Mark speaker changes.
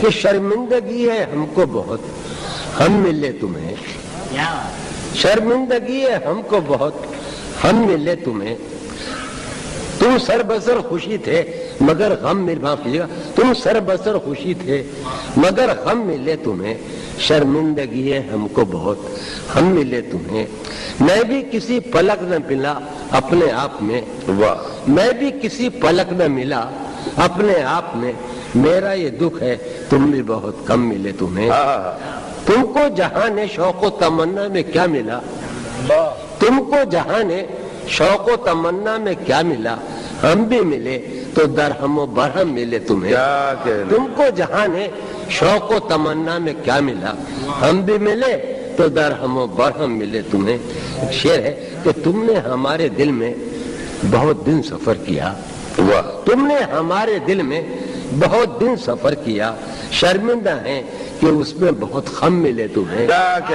Speaker 1: کہ شرمندگی ہے ہم کو بہت۔ ہم ملے تمہیں۔ شرمندگی ہے ہم کو بہت۔ ہم ملے تمہیں۔ تم سر بسر خوشی تھے، مگر غم مل معاف کیجیے گا۔ تم سر بسر خوشی تھے، مگر غم ملے تمہیں۔ شرمندگی ہے ہم کو بہت۔ ہم ملے تمہیں۔ میں بھی کسی پلک نہ ملا اپنے آپ میں۔
Speaker 2: واہ۔
Speaker 1: میں بھی کسی پلک نہ ملا اپنے آپ میں۔ میرا یہ دکھ ہے تم بھی بہت کم ملے تمہیں۔
Speaker 2: ہاں۔
Speaker 1: تم کو جہاں نے شوق و تمنا میں کیا ملا؟ تم کو جہاں نے شوق و تمنا میں کیا ملا؟ ہم بھی ملے تو درہم و برہم ملے تمہیں۔ تم کو جہاں نے شوق و تمنا میں کیا ملا؟ ہم بھی ملے تو درہم و برہم ملے تمہیں۔ شعر ہے کہ تم نے ہمارے دل میں بہت دن سفر کیا۔ تم نے ہمارے دل میں بہت دن سفر کیا شرمندہ ہیں کہ اس میں بہت خم ملے تمہیں۔